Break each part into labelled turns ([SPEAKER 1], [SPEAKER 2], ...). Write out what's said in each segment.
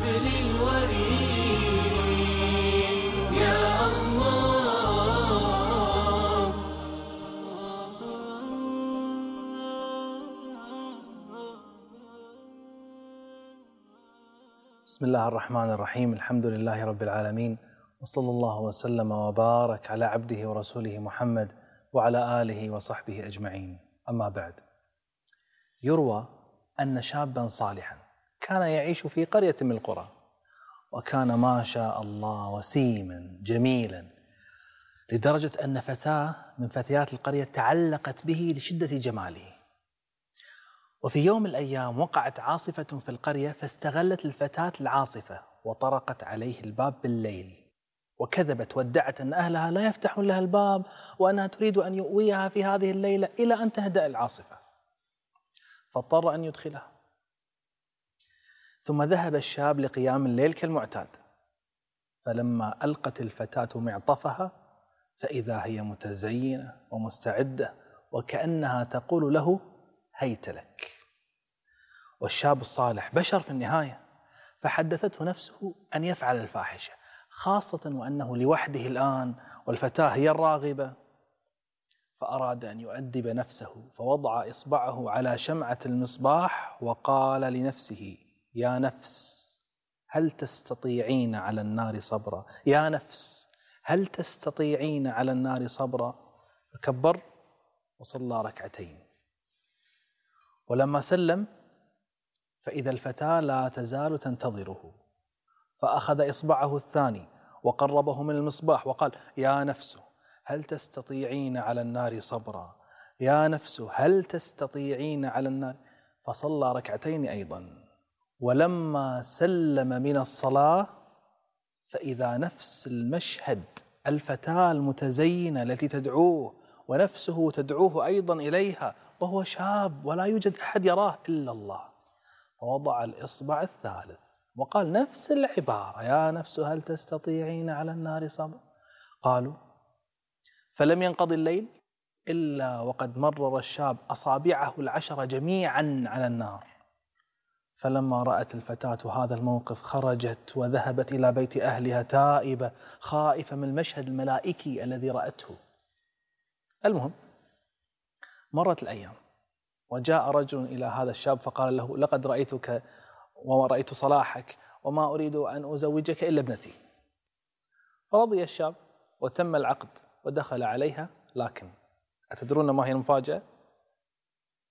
[SPEAKER 1] حبل الوريد. يا الله.
[SPEAKER 2] بسم الله الرحمن الرحيم. الحمد لله رب العالمين. وصلى الله وسلم وبارك على عبده ورسوله محمد وعلى آله وصحبه أجمعين. أما بعد. يروى أن شابا صالحا. كان يعيش في قرية من القرى. وكان ما شاء الله وسيما جميلا لدرجة أن فتاة من فتيات القرية تعلقت به لشدة جماله. وفي يوم من الأيام وقعت عاصفة في القرية فاستغلت الفتاة العاصفة وطرقت عليه الباب بالليل. وكذبت وادعت أن أهلها لا يفتحون لها الباب وأنها تريد أن يؤويها في هذه الليلة إلى أن تهدأ العاصفة. فاضطر أن يدخلها. ثم ذهب الشاب لقيام الليل كالمعتاد فلما ألقت الفتاة معطفها فإذا هي متزينة ومستعدة وكأنها تقول له هيت لك. والشاب الصالح بشر في النهاية فحدثته نفسه أن يفعل الفاحشة خاصة وأنه لوحده الآن والفتاة هي الراغبة. فأراد أن يؤدب نفسه فوضع إصبعه على شمعة المصباح وقال لنفسه يا نفس هل تستطيعين على النار صبرا؟ يا نفس هل تستطيعين على النار صبرا؟ فكبر وصلى ركعتين. ولما سلم فإذا الفتاة لا تزال تنتظره. فأخذ إصبعه الثاني وقربه من المصباح وقال يا نفس هل تستطيعين على النار صبرا؟ يا نفس هل تستطيعين على النار؟ فصلى ركعتين أيضا. ولما سلم من الصلاة فإذا نفس المشهد الفتاة المتزينة التي تدعوه ونفسه تدعوه أيضا إليها وهو شاب ولا يوجد أحد يراه إلا الله فوضع الإصبع الثالث وقال نفس العبارة يا نفس هل تستطيعين على النار صبر؟ قالوا فلم ينقضي الليل إلا وقد مرر الشاب أصابعه العشرة جميعا على النار. فلما رأت الفتاة هذا الموقف خرجت وذهبت إلى بيت أهلها تائبة خائفة من المشهد الملائكي الذي رأته المهم مرت الأيام وجاء رجل إلى هذا الشاب فقال له لقد رأيتك وما رأيت صلاحك وما أريد أن أزوجك إلا ابنتي فرضي الشاب وتم العقد ودخل عليها لكن أتدرون ما هي المفاجأة؟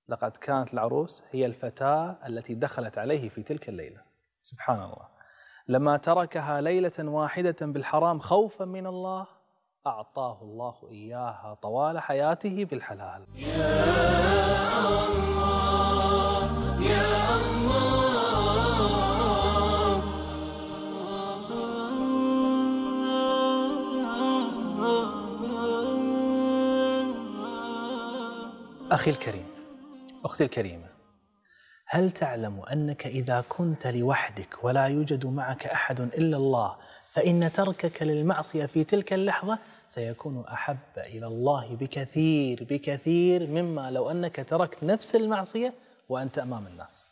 [SPEAKER 2] لقد كانت العروس هي الفتاة التي دخلت عليه في تلك الليلة. سبحان الله. لما تركها ليلة واحدة بالحرام خوفا من الله أعطاه الله إياها طوال حياته بالحلال.
[SPEAKER 1] يا
[SPEAKER 2] أخي الكريم أختي الكريمة هل تعلم أنك إذا كنت لوحدك ولا يوجد معك أحد إلا الله فإن تركك للمعصية في تلك اللحظة سيكون أحب إلى الله بكثير بكثير مما لو أنك تركت نفس المعصية وأنت أمام الناس.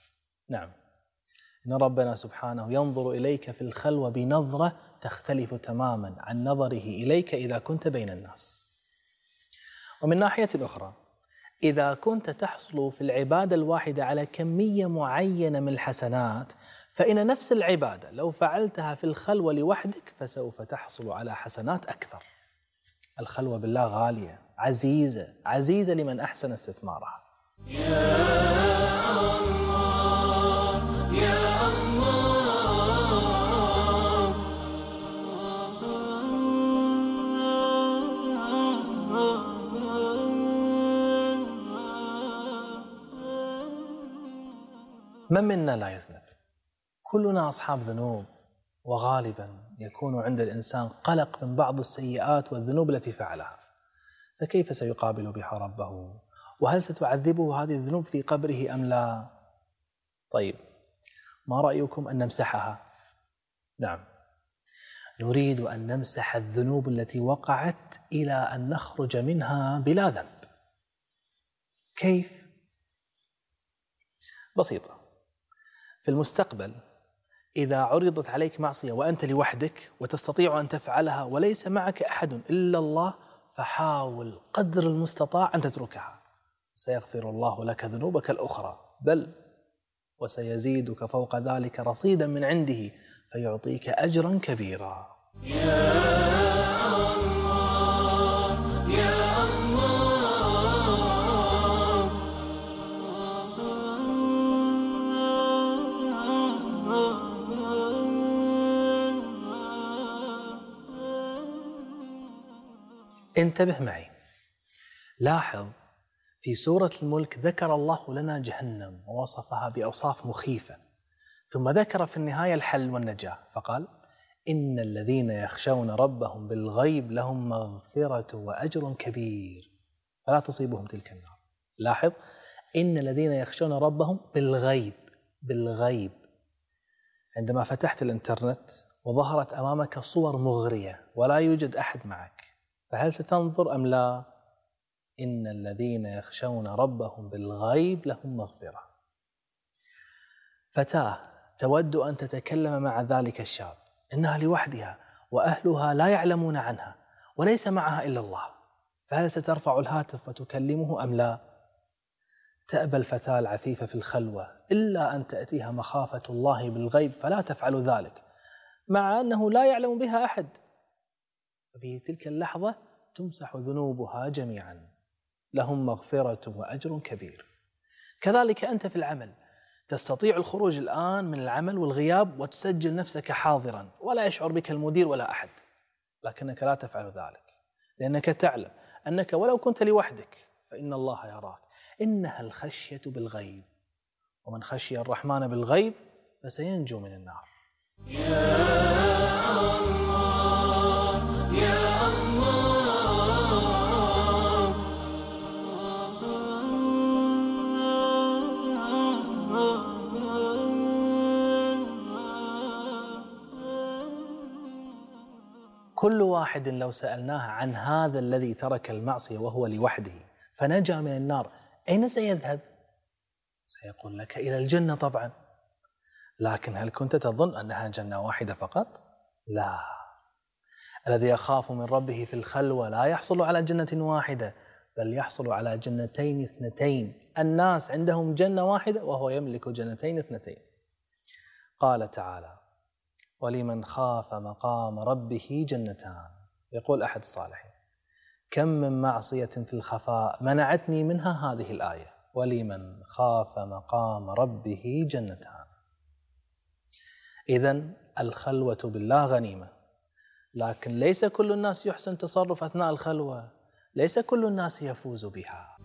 [SPEAKER 2] نعم. إن ربنا سبحانه ينظر إليك في الخلوة بنظرة تختلف تماما عن نظره إليك إذا كنت بين الناس. ومن ناحية أخرى إذا كنت تحصل في العبادة الواحدة على كمية معينة من الحسنات فإن نفس العبادة لو فعلتها في الخلوة لوحدك فسوف تحصل على حسنات أكثر. الخلوة بالله غالية عزيزة عزيزة لمن أحسن استثمارها. من منا لا يذنب؟ كلنا أصحاب ذنوب وغالبا يكون عند الإنسان قلق من بعض السيئات والذنوب التي فعلها. فكيف سيقابل بها ربه؟ وهل ستعذبه هذه الذنوب في قبره أم لا؟ طيب ما رأيكم أن نمسحها؟ نعم. نريد أن نمسح الذنوب التي وقعت إلى أن نخرج منها بلا ذنب. كيف؟ بسيطة. في المستقبل. إذا عرضت عليك معصية وأنت لوحدك وتستطيع أن تفعلها وليس معك أحد إلا الله فحاول قدر المستطاع أن تتركها. سيغفر الله لك ذنوبك الأخرى. بل وسيزيدك فوق ذلك رصيدا من عنده فيعطيك أجرا كبيرا. انتبه معي. لاحظ في سورة الملك ذكر الله لنا جهنم ووصفها بأوصاف مخيفة. ثم ذكر في النهاية الحل والنجاة فقال إن الذين يخشون ربهم بالغيب لهم مغفرة وأجر كبير. فلا تصيبهم تلك النار. لاحظ إن الذين يخشون ربهم بالغيب بالغيب. عندما فتحت الإنترنت وظهرت أمامك صور مغرية ولا يوجد أحد معك. فهل ستنظر أم لا؟ إن الذين يخشون ربهم بالغيب لهم مغفرة فتاة تود أن تتكلم مع ذلك الشاب إنها لوحدها وأهلها لا يعلمون عنها وليس معها إلا الله فهل سترفع الهاتف وتكلمه أم لا؟ تأبى الفتاة العفيفة في الخلوة إلا أن تأتيها مخافة الله بالغيب فلا تفعل ذلك مع أنه لا يعلم بها أحد ففي تلك اللحظة تمسح ذنوبها جميعا. لهم مغفرة وأجر كبير. كذلك أنت في العمل. تستطيع الخروج الآن من العمل والغياب وتسجل نفسك حاضرا. ولا يشعر بك المدير ولا أحد. لكنك لا تفعل ذلك. لأنك تعلم أنك ولو كنت لوحدك فإن الله يراك. إنها الخشية بالغيب. ومن خشي الرحمن بالغيب فسينجو من النار. كل واحد لو سألناه عن هذا الذي ترك المعصية وهو لوحده فنجا من النار. أين سيذهب؟ سيقول لك إلى الجنة طبعا. لكن هل كنت تظن أنها جنة واحدة فقط؟ لا. الذي يخاف من ربه في الخلوة لا يحصل على جنة واحدة بل يحصل على جنتين اثنتين. الناس عندهم جنة واحدة وهو يملك جنتين اثنتين. قال تعالى ولمن خاف مقام ربه جنتان. يقول أحد الصالحين كم من معصية في الخفاء منعتني منها هذه الآية ولمن خاف مقام ربه جنتان. إذا الخلوة بالله غنيمة لكن ليس كل الناس يحسن تصرف أثناء الخلوة ليس كل الناس يفوز بها.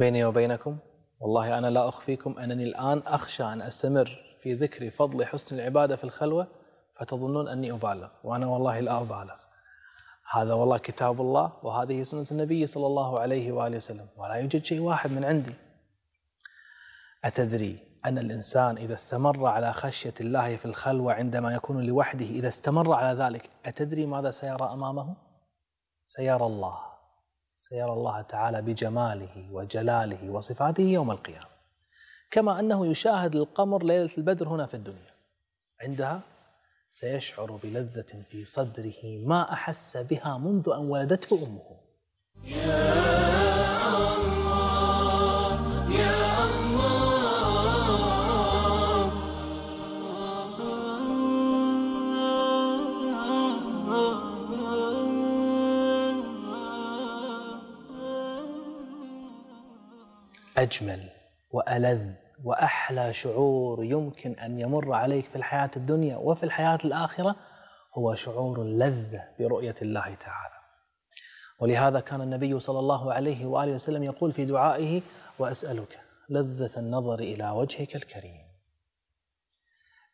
[SPEAKER 2] بيني وبينكم. والله أنا لا أخفيكم أنني الآن أخشى أن أستمر في ذكر فضل حسن العبادة في الخلوة فتظنون أني أبالغ وأنا والله لا أبالغ. هذا والله كتاب الله وهذه سنة النبي صلى الله عليه وآله وسلم ولا يوجد شيء واحد من عندي. أتدري أن الإنسان إذا استمر على خشية الله في الخلوة عندما يكون لوحده إذا استمر على ذلك أتدري ماذا سيرى أمامه؟ سيرى الله. سيرى الله تعالى بجماله وجلاله وصفاته يوم القيامة. كما أنه يشاهد القمر ليلة البدر هنا في الدنيا. عندها سيشعر بلذة في صدره ما أحس بها منذ أن ولدته أمه. أجمل وألذ وأحلى شعور يمكن أن يمر عليك في الحياة الدنيا وفي الحياة الآخرة هو شعور اللذة برؤية الله تعالى. ولهذا كان النبي صلى الله عليه وآله وسلم يقول في دعائه وأسألك لذة النظر إلى وجهك الكريم.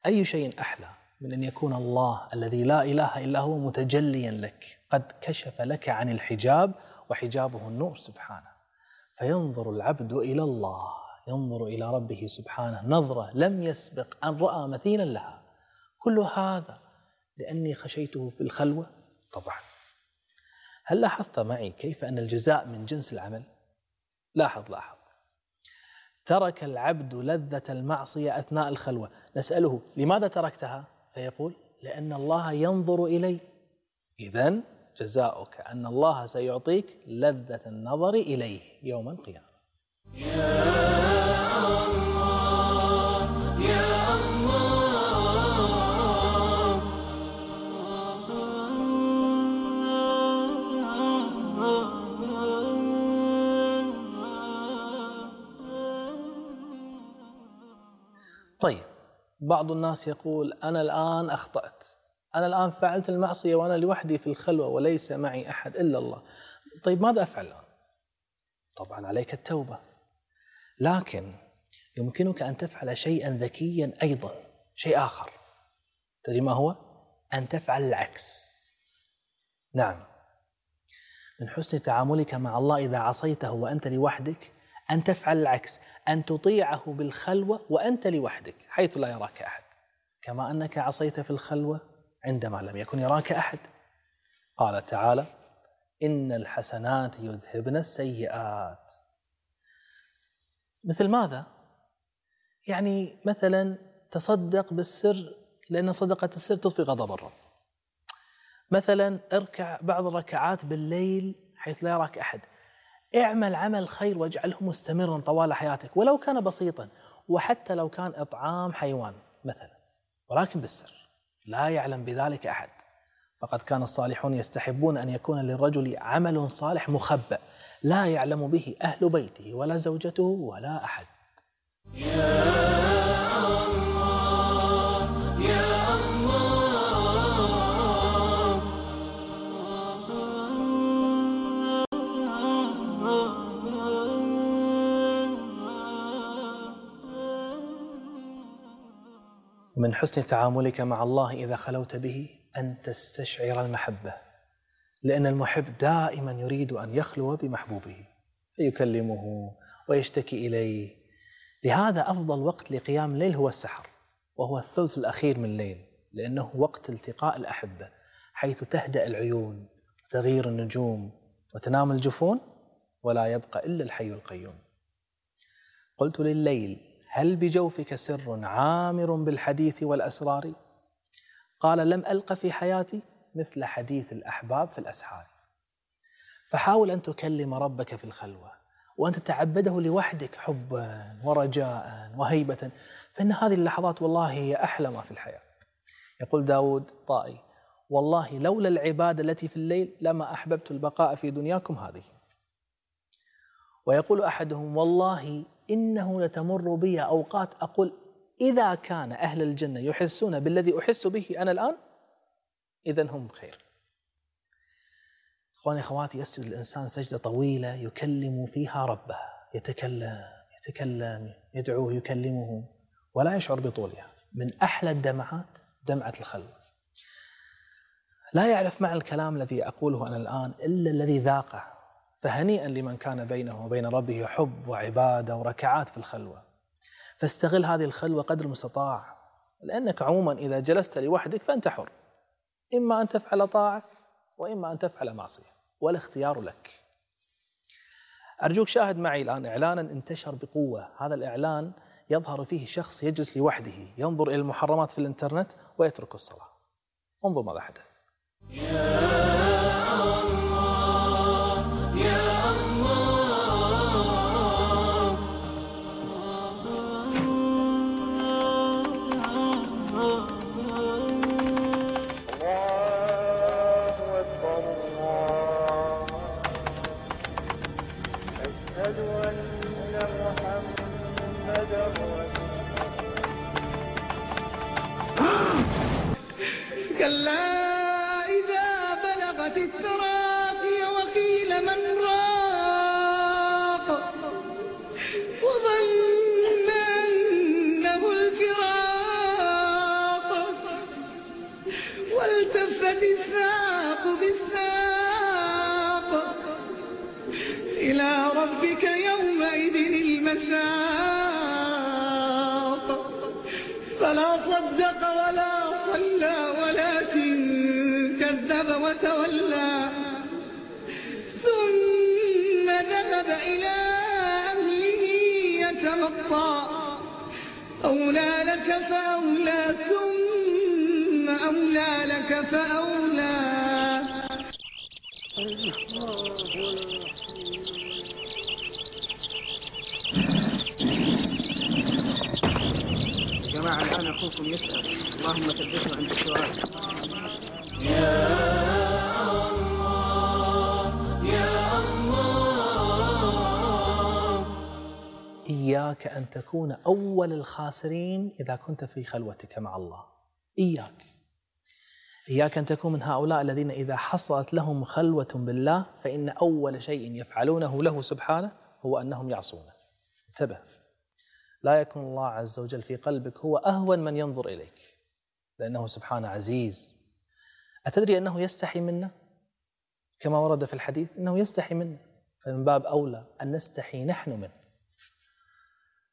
[SPEAKER 2] أي شيء أحلى من أن يكون الله الذي لا إله إلا هو متجليا لك قد كشف لك عن الحجاب وحجابه النور سبحانه. فينظر العبد إلى الله ينظر إلى ربه سبحانه نظرة لم يسبق أن رأى مثيلا لها. كل هذا لأني خشيته في الخلوة؟ طبعا. هل لاحظت معي كيف أن الجزاء من جنس العمل؟ لاحظ لاحظ. ترك العبد لذة المعصية أثناء الخلوة. نسأله لماذا تركتها؟ فيقول لأن الله ينظر إلي. إذا جزاؤك أن الله سيعطيك لذة النظر إليه يوم القيامة. طيب بعض الناس يقول أنا الآن أخطأت. أنا الآن فعلت المعصية وأنا لوحدي في الخلوة وليس معي أحد إلا الله. طيب ماذا أفعل الآن؟ طبعا عليك التوبة. لكن يمكنك أن تفعل شيئا ذكيا أيضا شيء آخر. تدري ما هو؟ أن تفعل العكس. نعم. من حسن تعاملك مع الله إذا عصيته وأنت لوحدك أن تفعل العكس أن تطيعه بالخلوة وأنت لوحدك حيث لا يراك أحد. كما أنك عصيت في الخلوة عندما لم يكن يراك أحد. قال تعالى إن الحسنات يذهبن السيئات. مثل ماذا؟ يعني مثلا تصدق بالسر لأن صدقة السر تطفي غضب الرب. مثلا اركع بعض الركعات بالليل حيث لا يراك أحد. اعمل عمل خير واجعله مستمرا طوال حياتك ولو كان بسيطا وحتى لو كان إطعام حيوان مثلا ولكن بالسر. لا يعلم بذلك أحد. فقد كان الصالحون يستحبون أن يكون للرجل عمل صالح مخبأ لا يعلم به أهل بيته ولا زوجته ولا أحد. ومن حسن تعاملك مع الله إذا خلوت به أن تستشعر المحبة. لأن المحب دائما يريد أن يخلو بمحبوبه فيكلمه ويشتكي إليه. لهذا أفضل وقت لقيام الليل هو السحر وهو الثلث الأخير من الليل لأنه وقت التقاء الأحبة حيث تهدأ العيون وتغير النجوم وتنام الجفون ولا يبقى إلا الحي القيوم. قلت لليل هل بجوفك سر عامر بالحديث والأسرار؟ قال لم ألق في حياتي مثل حديث الأحباب في الأسحار. فحاول أن تكلم ربك في الخلوة وأن تتعبده لوحدك حبا ورجاء وهيبة فإن هذه اللحظات والله هي أحلى ما في الحياة. يقول داود الطائي والله لولا العبادة التي في الليل لما أحببت البقاء في دنياكم هذه. ويقول أحدهم والله إنه لتمر بي أوقات أقول إذا كان أهل الجنة يحسون بالذي أحس به أنا الآن إذا هم بخير. إخواني أخواتي يسجد الإنسان سجدة طويلة يكلم فيها ربه يتكلم يتكلم يدعوه يكلمه ولا يشعر بطولها. من أحلى الدمعات دمعة الخلوة لا يعرف معنى الكلام الذي أقوله أنا الآن إلا الذي ذاقه. فهنيئا لمن كان بينه وبين ربه حب وعبادة وركعات في الخلوة. فاستغل هذه الخلوة قدر المستطاع لأنك عموما إذا جلست لوحدك فأنت حر. إما أن تفعل طاعة وإما أن تفعل معصية والاختيار لك. أرجوك شاهد معي الآن إعلانا انتشر بقوة. هذا الإعلان يظهر فيه شخص يجلس لوحده ينظر إلى المحرمات في الإنترنت ويترك الصلاة. انظر ماذا حدث.
[SPEAKER 3] يتمطى أولى لك فأولى ثم أولى لك فأولى.
[SPEAKER 4] يا جماعة الآن أخوكم يسأل. اللهم ثبته عند السؤال.
[SPEAKER 2] إياك أن تكون أول الخاسرين إذا كنت في خلوتك مع الله. إياك. إياك أن تكون من هؤلاء الذين إذا حصلت لهم خلوة بالله فإن أول شيء يفعلونه له سبحانه هو أنهم يعصونه. انتبه. لا يكون الله عز وجل في قلبك هو أهون من ينظر إليك. لأنه سبحانه عزيز. أتدري أنه يستحي منا؟ كما ورد في الحديث أنه يستحي منا. فمن باب أولى أن نستحي نحن منه.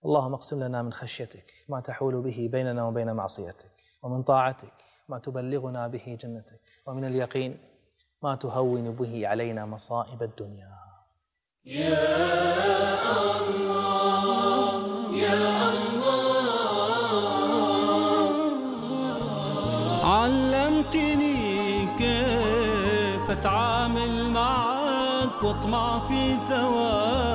[SPEAKER 2] اللهم اقسم لنا من خشيتك ما تحول به بيننا وبين معصيتك ومن طاعتك ما تبلغنا به جنتك ومن اليقين ما تهون به علينا مصائب الدنيا.
[SPEAKER 1] علمتني كيف اتعامل معك واطمع في ثوابك.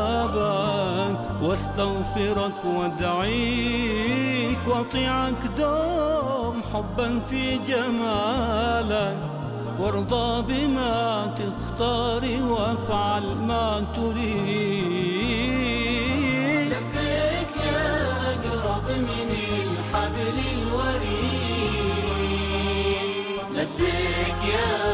[SPEAKER 1] واستغفرك وادعيك واطيعك دوم حبا في جمالك. وارضى بما تختار وافعل ما تريد. لبيك يا أقرب من الحبل الوريد. لبيك يا